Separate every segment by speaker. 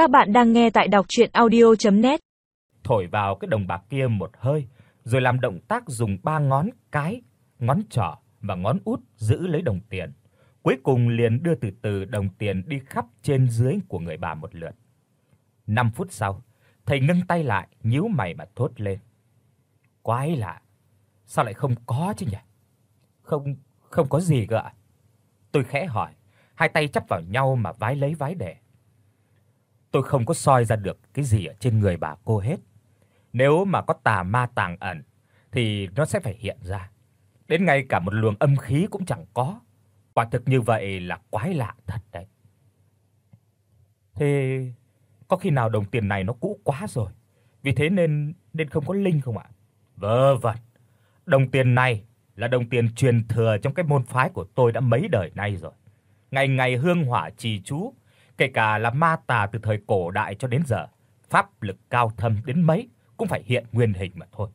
Speaker 1: Các bạn đang nghe tại đọc audio net
Speaker 2: Thổi vào cái đồng bạc kia một hơi, rồi làm động tác dùng ba ngón cái, ngón trỏ và ngón út giữ lấy đồng tiền. Cuối cùng liền đưa từ từ đồng tiền đi khắp trên dưới của người bà một lượt. 5 phút sau, thầy ngưng tay lại, nhíu mày mà thốt lên. Quái lạ, sao lại không có chứ nhỉ? Không, không có gì cơ ạ. Tôi khẽ hỏi, hai tay chắp vào nhau mà vái lấy vái để. Tôi không có soi ra được cái gì ở trên người bà cô hết. Nếu mà có tà ma tàng ẩn thì nó sẽ phải hiện ra. Đến ngay cả một luồng âm khí cũng chẳng có. Quả thực như vậy là quái lạ thật đấy. Thế có khi nào đồng tiền này nó cũ quá rồi, vì thế nên nên không có linh không ạ? Vớ vẩn. Đồng tiền này là đồng tiền truyền thừa trong cái môn phái của tôi đã mấy đời nay rồi. Ngày ngày hương hỏa trì chú, kể cả là ma tà từ thời cổ đại cho đến giờ, pháp lực cao thâm đến mấy cũng phải hiện nguyên hình mà thôi.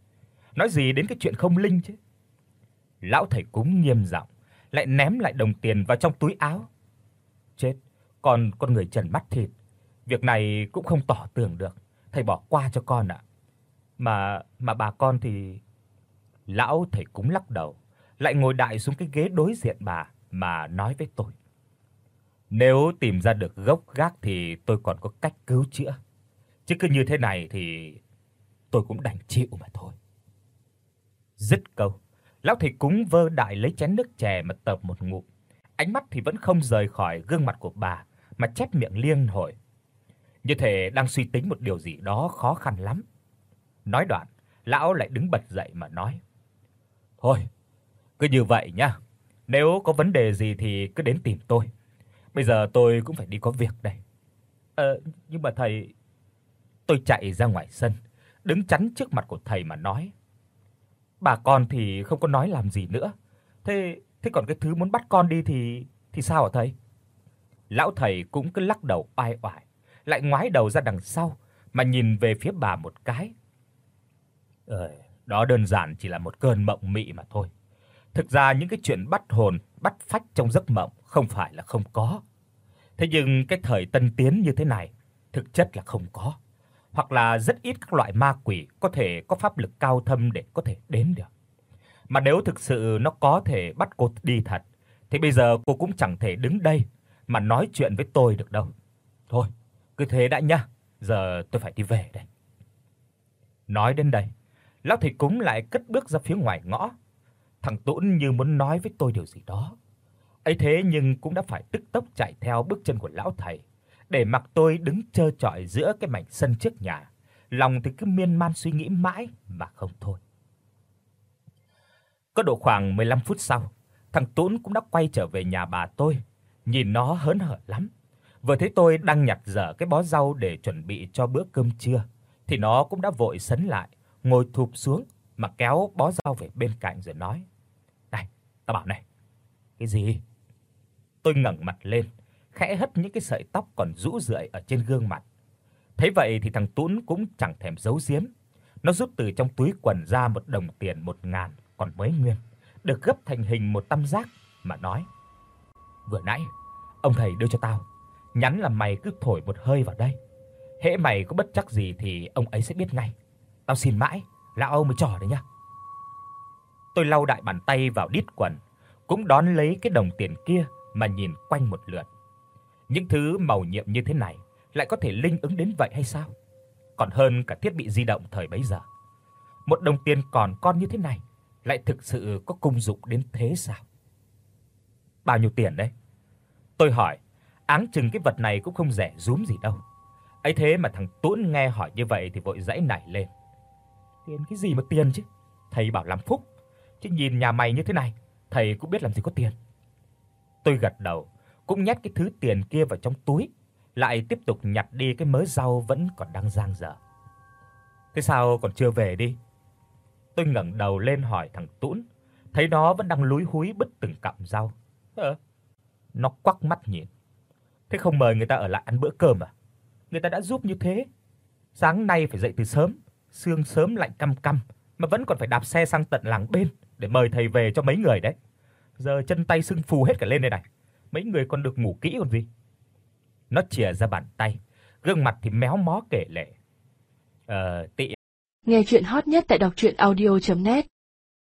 Speaker 2: Nói gì đến cái chuyện không linh chứ. Lão thầy cúng nghiêm giọng, lại ném lại đồng tiền vào trong túi áo. Chết, còn con người trần mắt thịt, việc này cũng không tỏ tường được, thầy bỏ qua cho con ạ. Mà mà bà con thì lão thầy cúng lắc đầu, lại ngồi đại xuống cái ghế đối diện bà mà nói với tôi. Nếu tìm ra được gốc gác thì tôi còn có cách cứu chữa. Chứ cứ như thế này thì tôi cũng đành chịu mà thôi. Dứt câu, lão thầy cúng vơ đại lấy chén nước chè mà tập một ngụm. Ánh mắt thì vẫn không rời khỏi gương mặt của bà mà chép miệng liên hồi. Như thể đang suy tính một điều gì đó khó khăn lắm. Nói đoạn, lão lại đứng bật dậy mà nói: "Thôi, cứ như vậy nhá. Nếu có vấn đề gì thì cứ đến tìm tôi. Bây giờ tôi cũng phải đi có việc đây." "Ờ, nhưng mà thầy..." Tôi chạy ra ngoài sân, đứng chắn trước mặt của thầy mà nói: "Bà con thì không có nói làm gì nữa. Thế thế còn cái thứ muốn bắt con đi thì thì sao hả thầy?" Lão thầy cũng cứ lắc đầu oai oải, lại ngoái đầu ra đằng sau mà nhìn về phía bà một cái. Ờ, đó đơn giản chỉ là một cơn mộng mị mà thôi. Thực ra những cái chuyện bắt hồn, bắt phách trong giấc mộng không phải là không có. Thế nhưng cái thời tân tiến như thế này, thực chất là không có, hoặc là rất ít các loại ma quỷ có thể có pháp lực cao thâm để có thể đến được. Mà nếu thực sự nó có thể bắt cô đi thật, thì bây giờ cô cũng chẳng thể đứng đây mà nói chuyện với tôi được đâu. Thôi, cứ thế đã nhá, giờ tôi phải đi về đây. Nói đến đây, lão thầy cúng lại cất bước ra phía ngoài ngõ. Thằng Tốn như muốn nói với tôi điều gì đó. Ấy thế nhưng cũng đã phải tức tốc chạy theo bước chân của lão thầy, để mặc tôi đứng trơ trọi giữa cái mảnh sân trước nhà, lòng thì cứ miên man suy nghĩ mãi mà không thôi. Có độ khoảng 15 phút sau, thằng Tốn cũng đã quay trở về nhà bà tôi, nhìn nó hớn hở lắm. Vừa thấy tôi đang nhặt dở cái bó rau để chuẩn bị cho bữa cơm trưa, thì nó cũng đã vội sấn lại, ngồi thụp xuống mà kéo bó rau về bên cạnh rồi nói: tao bảo này." "Cái gì?" Tôi ngẩng mặt lên, khẽ hất những cái sợi tóc còn rũ rượi ở trên gương mặt. Thấy vậy thì thằng Tún cũng chẳng thèm giấu giếm, nó rút từ trong túi quần ra một đồng tiền một ngàn còn mới nguyên, được gấp thành hình một tam giác mà nói: "Vừa nãy ông thầy đưa cho tao, nhắn là mày cứ thổi một hơi vào đây, hễ mày có bất trắc gì thì ông ấy sẽ biết ngay. Tao xin mãi, lão ông mới trò đấy nhá." Tôi lau đại bàn tay vào đít quần, cũng đón lấy cái đồng tiền kia mà nhìn quanh một lượt. Những thứ màu nhiệm như thế này lại có thể linh ứng đến vậy hay sao? Còn hơn cả thiết bị di động thời bấy giờ. Một đồng tiền còn con như thế này lại thực sự có công dụng đến thế sao? Bao nhiêu tiền đấy? Tôi hỏi, áng chừng cái vật này cũng không rẻ rúm gì đâu. Ấy thế mà thằng Tuấn nghe hỏi như vậy thì vội giãy nảy lên. Tiền cái gì mà tiền chứ? Thầy bảo làm phúc, chứ nhìn nhà mày như thế này, thầy cũng biết làm gì có tiền. Tôi gật đầu, cũng nhét cái thứ tiền kia vào trong túi, lại tiếp tục nhặt đi cái mớ rau vẫn còn đang dang dở. Thế sao còn chưa về đi? Tôi ngẩng đầu lên hỏi thằng Tún, thấy nó vẫn đang lúi húi bứt từng cọng rau. "Hả?" Nó quắc mắt nhìn. Thế không mời người ta ở lại ăn bữa cơm à? Người ta đã giúp như thế. Sáng nay phải dậy từ sớm, sương sớm lạnh căm căm mà vẫn còn phải đạp xe sang tận làng bên để mời thầy về cho mấy người đấy. Giờ chân tay sưng phù hết cả lên đây này. Mấy người còn được ngủ kỹ còn gì. Nó chìa ra bàn tay, gương mặt thì méo mó kể lể. Ờ, tị
Speaker 3: Nghe chuyện hot nhất tại đọc audio net